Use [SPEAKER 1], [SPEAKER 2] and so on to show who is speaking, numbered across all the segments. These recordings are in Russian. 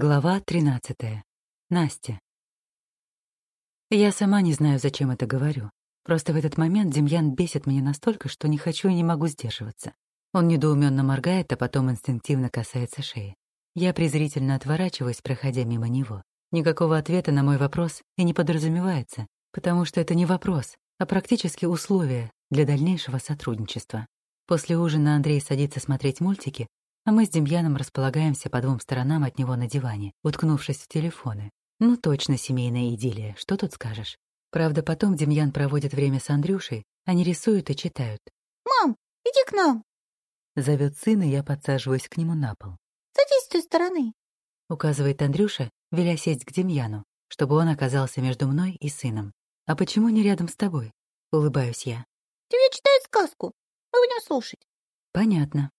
[SPEAKER 1] Глава 13. Настя. Я сама не знаю, зачем это говорю. Просто в этот момент Демьян бесит меня настолько, что не хочу и не могу сдерживаться. Он недоуменно моргает, а потом инстинктивно касается шеи. Я презрительно отворачиваюсь, проходя мимо него. Никакого ответа на мой вопрос и не подразумевается, потому что это не вопрос, а практически условие для дальнейшего сотрудничества. После ужина Андрей садится смотреть мультики, а мы с Демьяном располагаемся по двум сторонам от него на диване, уткнувшись в телефоны. Ну, точно семейная идиллия, что тут скажешь. Правда, потом Демьян проводит время с Андрюшей, они рисуют и читают.
[SPEAKER 2] «Мам, иди к нам!»
[SPEAKER 1] Зовет сына, я подсаживаюсь к нему на пол.
[SPEAKER 2] «Садись с той стороны!»
[SPEAKER 1] Указывает Андрюша, веля сесть к Демьяну, чтобы он оказался между мной и сыном. «А почему не рядом с тобой?» — улыбаюсь я.
[SPEAKER 2] «Тебе читают сказку. Мы будем слушать».
[SPEAKER 1] «Понятно.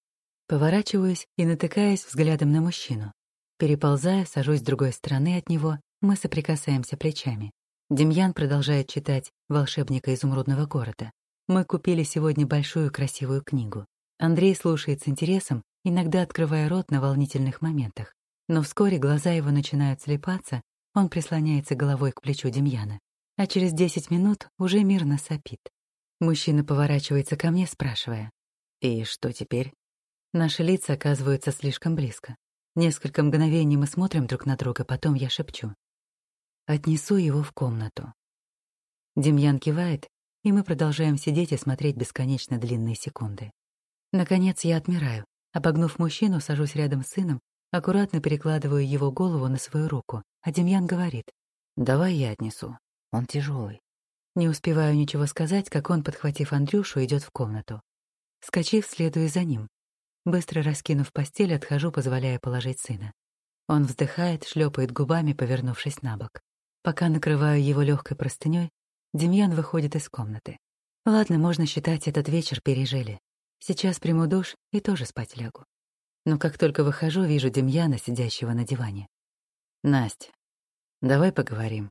[SPEAKER 1] Поворачиваюсь и натыкаясь взглядом на мужчину. Переползая, сажусь с другой стороны от него, мы соприкасаемся плечами. Демьян продолжает читать «Волшебника изумрудного города». Мы купили сегодня большую красивую книгу. Андрей слушает с интересом, иногда открывая рот на волнительных моментах. Но вскоре глаза его начинают слепаться, он прислоняется головой к плечу Демьяна. А через 10 минут уже мирно сопит. Мужчина поворачивается ко мне, спрашивая. «И что теперь?» Наши лица оказываются слишком близко. Несколько мгновений мы смотрим друг на друга, потом я шепчу. Отнесу его в комнату. Демьян кивает, и мы продолжаем сидеть и смотреть бесконечно длинные секунды. Наконец я отмираю. Обогнув мужчину, сажусь рядом с сыном, аккуратно перекладываю его голову на свою руку, а Демьян говорит. «Давай я отнесу. Он тяжелый. Не успеваю ничего сказать, как он, подхватив Андрюшу, идет в комнату. Скочив, следую за ним. Быстро раскинув постель, отхожу, позволяя положить сына. Он вздыхает, шлепает губами, повернувшись на бок. Пока накрываю его легкой простыней, Демьян выходит из комнаты. Ладно, можно считать, этот вечер пережили. Сейчас приму душ и тоже спать лягу. Но как только выхожу, вижу Демьяна, сидящего на диване. «Настя, давай поговорим».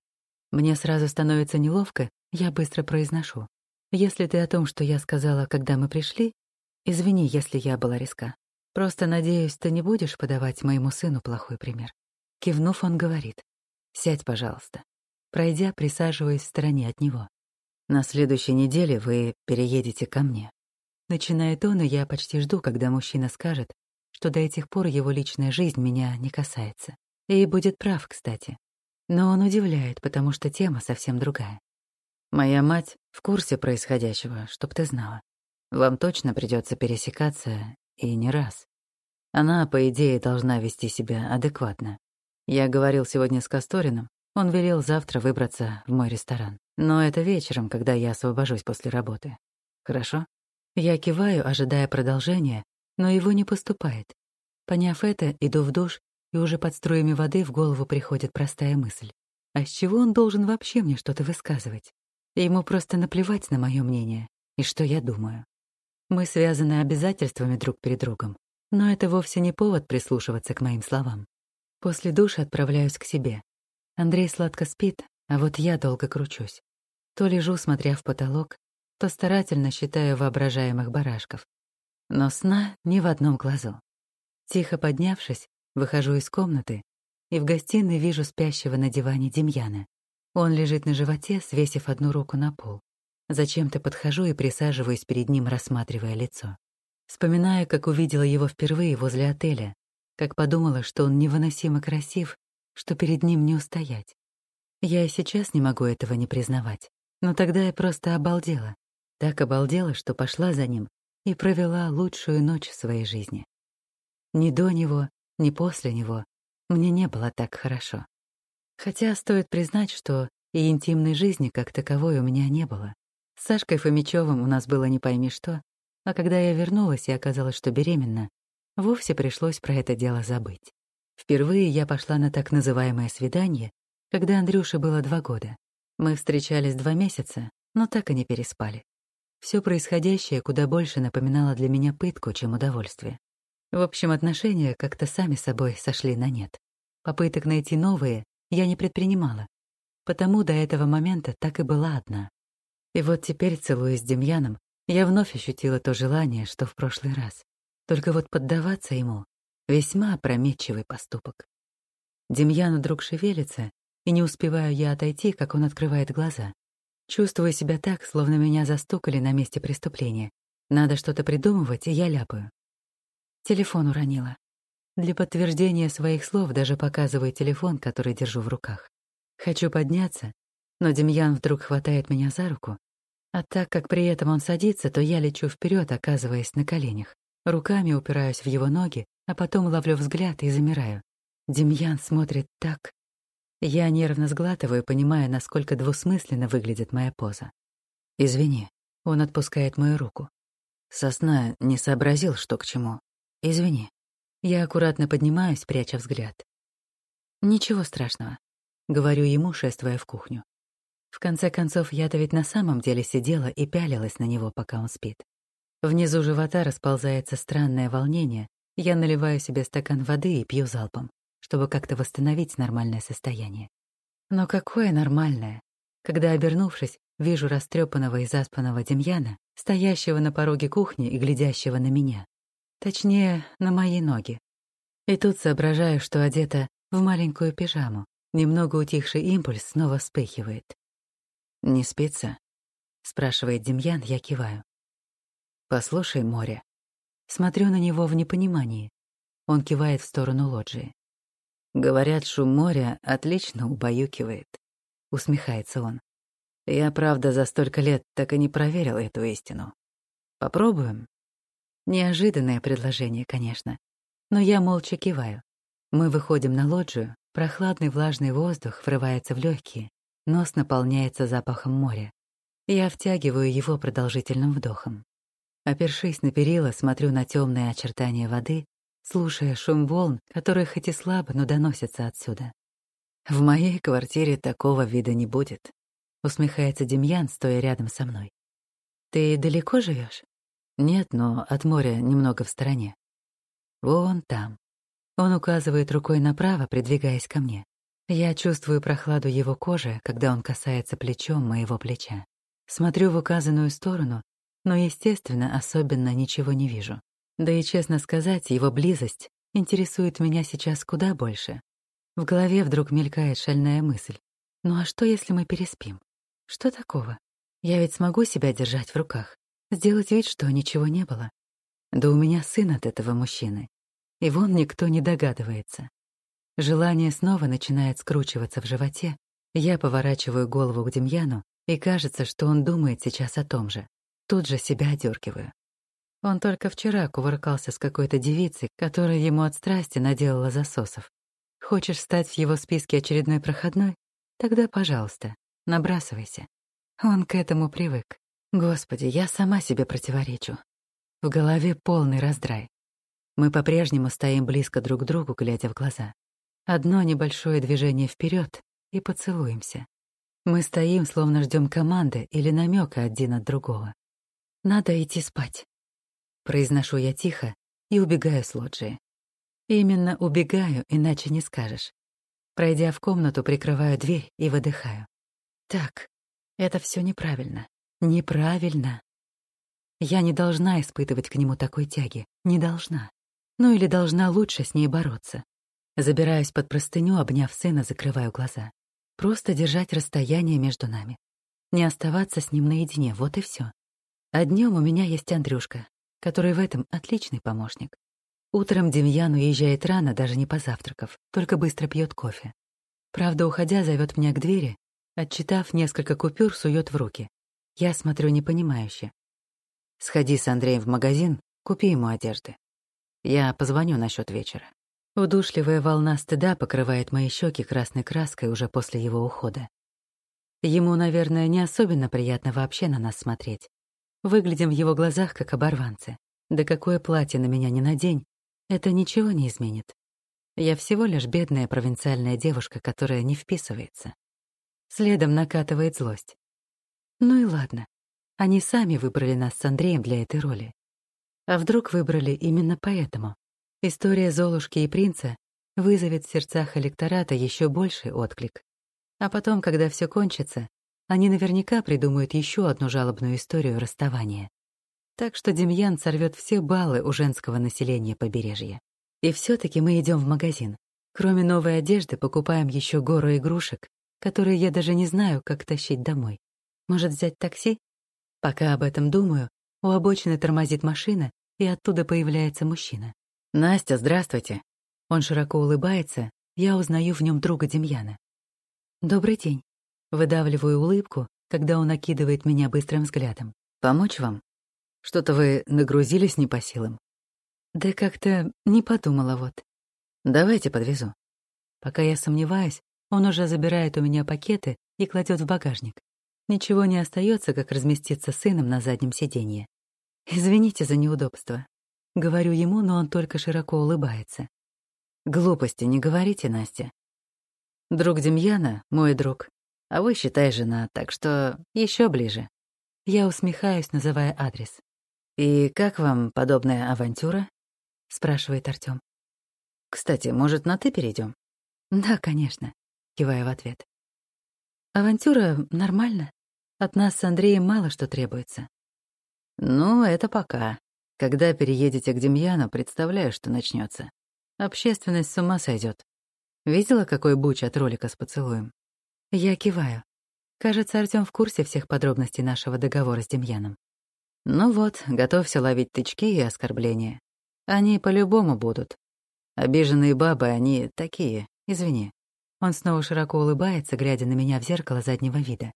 [SPEAKER 1] Мне сразу становится неловко, я быстро произношу. Если ты о том, что я сказала, когда мы пришли, Извини, если я была резка. Просто надеюсь, ты не будешь подавать моему сыну плохой пример. Кивнув, он говорит. Сядь, пожалуйста. Пройдя, присаживаясь в стороне от него. На следующей неделе вы переедете ко мне. Начинает он, и я почти жду, когда мужчина скажет, что до этих пор его личная жизнь меня не касается. И будет прав, кстати. Но он удивляет, потому что тема совсем другая. Моя мать в курсе происходящего, чтоб ты знала. Вам точно придется пересекаться, и не раз. Она, по идее, должна вести себя адекватно. Я говорил сегодня с Касториным, он велел завтра выбраться в мой ресторан. Но это вечером, когда я освобожусь после работы. Хорошо? Я киваю, ожидая продолжения, но его не поступает. Поняв это, иду в душ, и уже под струями воды в голову приходит простая мысль. А с чего он должен вообще мне что-то высказывать? Ему просто наплевать на мое мнение и что я думаю. Мы связаны обязательствами друг перед другом, но это вовсе не повод прислушиваться к моим словам. После душа отправляюсь к себе. Андрей сладко спит, а вот я долго кручусь. То лежу, смотря в потолок, то старательно считаю воображаемых барашков. Но сна ни в одном глазу. Тихо поднявшись, выхожу из комнаты и в гостиной вижу спящего на диване Демьяна. Он лежит на животе, свесив одну руку на пол. Зачем-то подхожу и присаживаюсь перед ним, рассматривая лицо. Вспоминаю, как увидела его впервые возле отеля, как подумала, что он невыносимо красив, что перед ним не устоять. Я и сейчас не могу этого не признавать, но тогда я просто обалдела. Так обалдела, что пошла за ним и провела лучшую ночь в своей жизни. Ни до него, ни после него мне не было так хорошо. Хотя стоит признать, что и интимной жизни как таковой у меня не было. С Сашкой Фомичевым у нас было не пойми что, а когда я вернулась и оказалось, что беременна, вовсе пришлось про это дело забыть. Впервые я пошла на так называемое свидание, когда Андрюше было два года. Мы встречались два месяца, но так и не переспали. Все происходящее куда больше напоминало для меня пытку, чем удовольствие. В общем, отношения как-то сами собой сошли на нет. Попыток найти новые я не предпринимала, потому до этого момента так и была одна. И вот теперь, целуясь с Демьяном, я вновь ощутила то желание, что в прошлый раз. Только вот поддаваться ему — весьма опрометчивый поступок. Демьян вдруг шевелится, и не успеваю я отойти, как он открывает глаза. Чувствую себя так, словно меня застукали на месте преступления. Надо что-то придумывать, и я ляпаю. Телефон уронила. Для подтверждения своих слов даже показываю телефон, который держу в руках. Хочу подняться, но Демьян вдруг хватает меня за руку, а так как при этом он садится, то я лечу вперед, оказываясь на коленях. Руками упираюсь в его ноги, а потом ловлю взгляд и замираю. Демьян смотрит так. Я нервно сглатываю, понимая, насколько двусмысленно выглядит моя поза. «Извини», — он отпускает мою руку. Сосна не сообразил, что к чему. «Извини». Я аккуратно поднимаюсь, пряча взгляд. «Ничего страшного», — говорю ему, шествуя в кухню. В конце концов, я-то ведь на самом деле сидела и пялилась на него, пока он спит. Внизу живота расползается странное волнение. Я наливаю себе стакан воды и пью залпом, чтобы как-то восстановить нормальное состояние. Но какое нормальное, когда, обернувшись, вижу растрепанного и заспанного Демьяна, стоящего на пороге кухни и глядящего на меня. Точнее, на мои ноги. И тут соображаю, что одета в маленькую пижаму. Немного утихший импульс снова вспыхивает. «Не спится?» — спрашивает Демьян, я киваю. «Послушай, море». Смотрю на него в непонимании. Он кивает в сторону лоджии. «Говорят, шум моря отлично убаюкивает», — усмехается он. «Я, правда, за столько лет так и не проверил эту истину. Попробуем?» Неожиданное предложение, конечно. Но я молча киваю. Мы выходим на лоджию, прохладный влажный воздух врывается в легкие, Нос наполняется запахом моря. Я втягиваю его продолжительным вдохом. Опершись на перила, смотрю на темные очертания воды, слушая шум волн, которые хоть и слабо, но доносятся отсюда. «В моей квартире такого вида не будет», — усмехается Демьян, стоя рядом со мной. «Ты далеко живешь? «Нет, но от моря немного в стороне». «Вон там». Он указывает рукой направо, придвигаясь ко мне. Я чувствую прохладу его кожи, когда он касается плечом моего плеча. Смотрю в указанную сторону, но, естественно, особенно ничего не вижу. Да и, честно сказать, его близость интересует меня сейчас куда больше. В голове вдруг мелькает шальная мысль. Ну а что, если мы переспим? Что такого? Я ведь смогу себя держать в руках, сделать вид, что ничего не было. Да у меня сын от этого мужчины. И вон никто не догадывается. Желание снова начинает скручиваться в животе. Я поворачиваю голову к Демьяну, и кажется, что он думает сейчас о том же. Тут же себя одергиваю. Он только вчера кувыркался с какой-то девицей, которая ему от страсти наделала засосов. Хочешь стать в его списке очередной проходной? Тогда, пожалуйста, набрасывайся. Он к этому привык. Господи, я сама себе противоречу. В голове полный раздрай. Мы по-прежнему стоим близко друг к другу, глядя в глаза. Одно небольшое движение вперед и поцелуемся. Мы стоим, словно ждем команды или намека один от другого. Надо идти спать. Произношу я тихо и убегаю с лоджии. Именно убегаю, иначе не скажешь. Пройдя в комнату, прикрываю дверь и выдыхаю. Так, это все неправильно. Неправильно. Я не должна испытывать к нему такой тяги. Не должна. Ну или должна лучше с ней бороться. Забираюсь под простыню, обняв сына, закрываю глаза. Просто держать расстояние между нами. Не оставаться с ним наедине, вот и все. А днем у меня есть Андрюшка, который в этом отличный помощник. Утром Демьян уезжает рано, даже не позавтракав, только быстро пьет кофе. Правда, уходя, зовет меня к двери, отчитав несколько купюр, сует в руки. Я смотрю непонимающе. «Сходи с Андреем в магазин, купи ему одежды. Я позвоню насчет вечера». Удушливая волна стыда покрывает мои щеки красной краской уже после его ухода. Ему, наверное, не особенно приятно вообще на нас смотреть. Выглядим в его глазах как оборванцы. Да какое платье на меня не надень, это ничего не изменит. Я всего лишь бедная провинциальная девушка, которая не вписывается. Следом накатывает злость. Ну и ладно. Они сами выбрали нас с Андреем для этой роли. А вдруг выбрали именно поэтому? История Золушки и принца вызовет в сердцах электората еще больший отклик. А потом, когда все кончится, они наверняка придумают еще одну жалобную историю расставания. Так что Демьян сорвет все баллы у женского населения побережья. И все таки мы идем в магазин. Кроме новой одежды, покупаем еще гору игрушек, которые я даже не знаю, как тащить домой. Может, взять такси? Пока об этом думаю, у обочины тормозит машина, и оттуда появляется мужчина. «Настя, здравствуйте!» Он широко улыбается, я узнаю в нем друга Демьяна. «Добрый день». Выдавливаю улыбку, когда он окидывает меня быстрым взглядом. «Помочь вам? Что-то вы нагрузились не по силам?» «Да как-то не подумала вот». «Давайте подвезу». Пока я сомневаюсь, он уже забирает у меня пакеты и кладет в багажник. Ничего не остается, как разместиться с сыном на заднем сиденье. «Извините за неудобство». Говорю ему, но он только широко улыбается. «Глупости не говорите, Настя. Друг Демьяна — мой друг, а вы, считай, жена, так что еще ближе». Я усмехаюсь, называя адрес. «И как вам подобная авантюра?» — спрашивает Артём. «Кстати, может, на «ты» перейдем? «Да, конечно», — киваю в ответ. «Авантюра нормально. От нас с Андреем мало что требуется». «Ну, это пока. Когда переедете к Демьяну, представляю, что начнется. Общественность с ума сойдет. Видела, какой буч от ролика с поцелуем?» Я киваю. Кажется, Артём в курсе всех подробностей нашего договора с Демьяном. Ну вот, готовься ловить тычки и оскорбления. Они по-любому будут. Обиженные бабы, они такие, извини. Он снова широко улыбается, глядя на меня в зеркало заднего вида.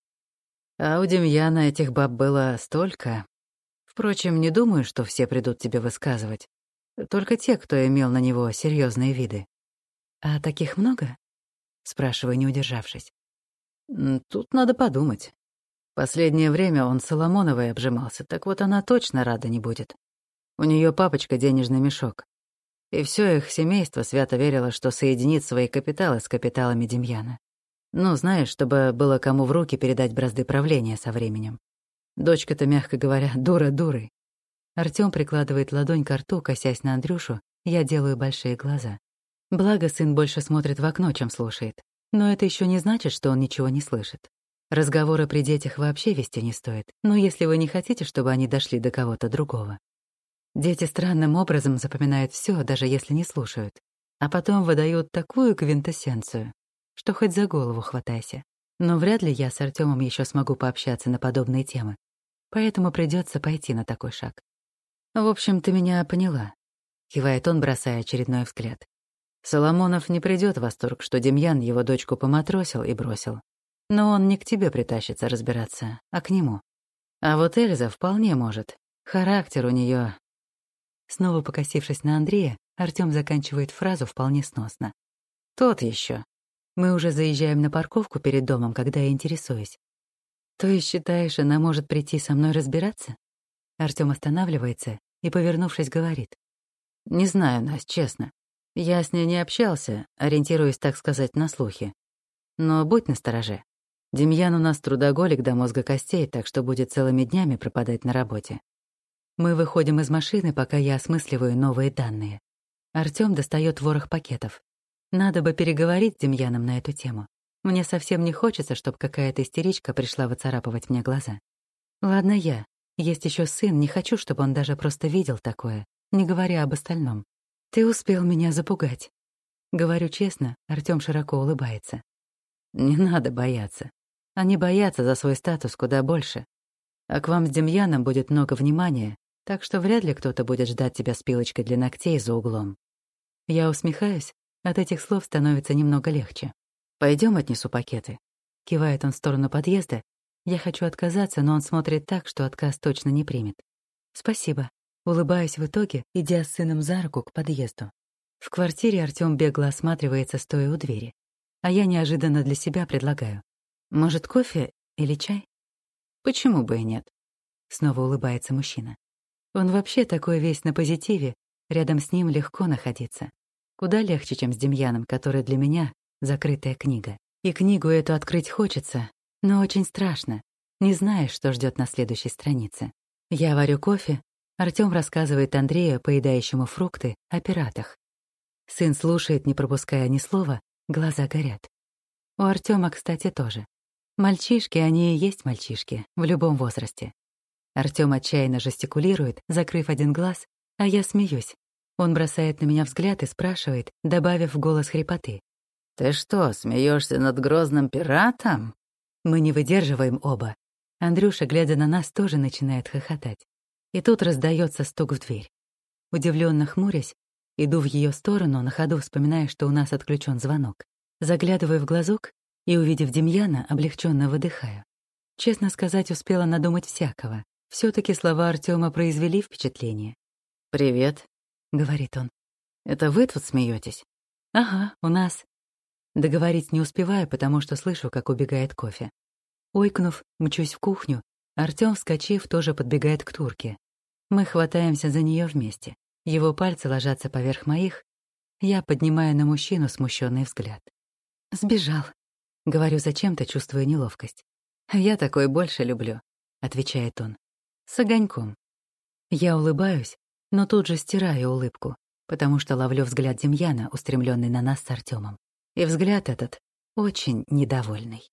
[SPEAKER 1] А у Демьяна этих баб было столько. Впрочем, не думаю, что все придут тебе высказывать. Только те, кто имел на него серьезные виды. «А таких много?» — спрашиваю, не удержавшись. Тут надо подумать. Последнее время он Соломоновой обжимался, так вот она точно рада не будет. У нее папочка денежный мешок. И все их семейство свято верило, что соединит свои капиталы с капиталами Демьяна. Ну, знаешь, чтобы было кому в руки передать бразды правления со временем. Дочка-то, мягко говоря, дура дурой. Артём прикладывает ладонь к рту, косясь на Андрюшу, я делаю большие глаза. Благо, сын больше смотрит в окно, чем слушает. Но это еще не значит, что он ничего не слышит. Разговоры при детях вообще вести не стоит, но если вы не хотите, чтобы они дошли до кого-то другого. Дети странным образом запоминают все, даже если не слушают, а потом выдают такую квинтэссенцию, что хоть за голову хватайся. Но вряд ли я с Артемом еще смогу пообщаться на подобные темы, поэтому придется пойти на такой шаг. «В общем, ты меня поняла», — кивает он, бросая очередной взгляд. Соломонов не придет в восторг, что Демьян его дочку поматросил и бросил. Но он не к тебе притащится разбираться, а к нему. А вот Эльза вполне может. Характер у нее. Снова покосившись на Андрея, Артём заканчивает фразу вполне сносно. Тот еще. Мы уже заезжаем на парковку перед домом, когда я интересуюсь. То есть считаешь, она может прийти со мной разбираться? Артём останавливается и, повернувшись, говорит. Не знаю, Настя, честно. Я с ней не общался, ориентируясь, так сказать, на слухи. Но будь настороже. Демьян у нас трудоголик до мозга костей, так что будет целыми днями пропадать на работе. Мы выходим из машины, пока я осмысливаю новые данные. Артём достает ворох пакетов. Надо бы переговорить с Демьяном на эту тему. Мне совсем не хочется, чтобы какая-то истеричка пришла выцарапывать мне глаза. Ладно я. Есть еще сын, не хочу, чтобы он даже просто видел такое, не говоря об остальном. «Ты успел меня запугать». Говорю честно, Артём широко улыбается. «Не надо бояться. Они боятся за свой статус куда больше. А к вам с Демьяном будет много внимания, так что вряд ли кто-то будет ждать тебя с пилочкой для ногтей за углом». Я усмехаюсь, от этих слов становится немного легче. Пойдем отнесу пакеты». Кивает он в сторону подъезда. Я хочу отказаться, но он смотрит так, что отказ точно не примет. «Спасибо», Улыбаюсь в итоге, идя с сыном за руку к подъезду. В квартире Артём бегло осматривается, стоя у двери. А я неожиданно для себя предлагаю. Может, кофе или чай? Почему бы и нет? Снова улыбается мужчина. Он вообще такой весь на позитиве, рядом с ним легко находиться. Куда легче, чем с Демьяном, который для меня — закрытая книга. И книгу эту открыть хочется, но очень страшно. Не знаешь, что ждет на следующей странице. Я варю кофе, Артём рассказывает Андрею, поедающему фрукты, о пиратах. Сын слушает, не пропуская ни слова, глаза горят. У Артёма, кстати, тоже. Мальчишки, они и есть мальчишки, в любом возрасте. Артём отчаянно жестикулирует, закрыв один глаз, а я смеюсь. Он бросает на меня взгляд и спрашивает, добавив в голос хрипоты.
[SPEAKER 3] «Ты что, смеешься над грозным пиратом?»
[SPEAKER 1] Мы не выдерживаем оба. Андрюша, глядя на нас, тоже начинает хохотать. И тут раздается стук в дверь. Удивленно хмурясь, иду в ее сторону, на ходу вспоминая, что у нас отключен звонок. Заглядываю в глазок и, увидев Демьяна, облегченно выдыхаю. Честно сказать, успела надумать всякого. все таки слова Артема произвели впечатление.
[SPEAKER 3] «Привет», — говорит он. «Это вы тут смеетесь?
[SPEAKER 1] «Ага, у нас». Договорить не успеваю, потому что слышу, как убегает кофе. Ойкнув, мчусь в кухню, Артём, вскочив, тоже подбегает к турке. Мы хватаемся за нее вместе. Его пальцы ложатся поверх моих. Я поднимаю на мужчину смущенный взгляд. «Сбежал», — говорю зачем-то, чувствуя неловкость. «Я такой больше люблю», — отвечает он. «С огоньком». Я улыбаюсь, но тут же стираю улыбку, потому что ловлю взгляд Демьяна, устремленный на нас с Артемом. И взгляд этот очень недовольный.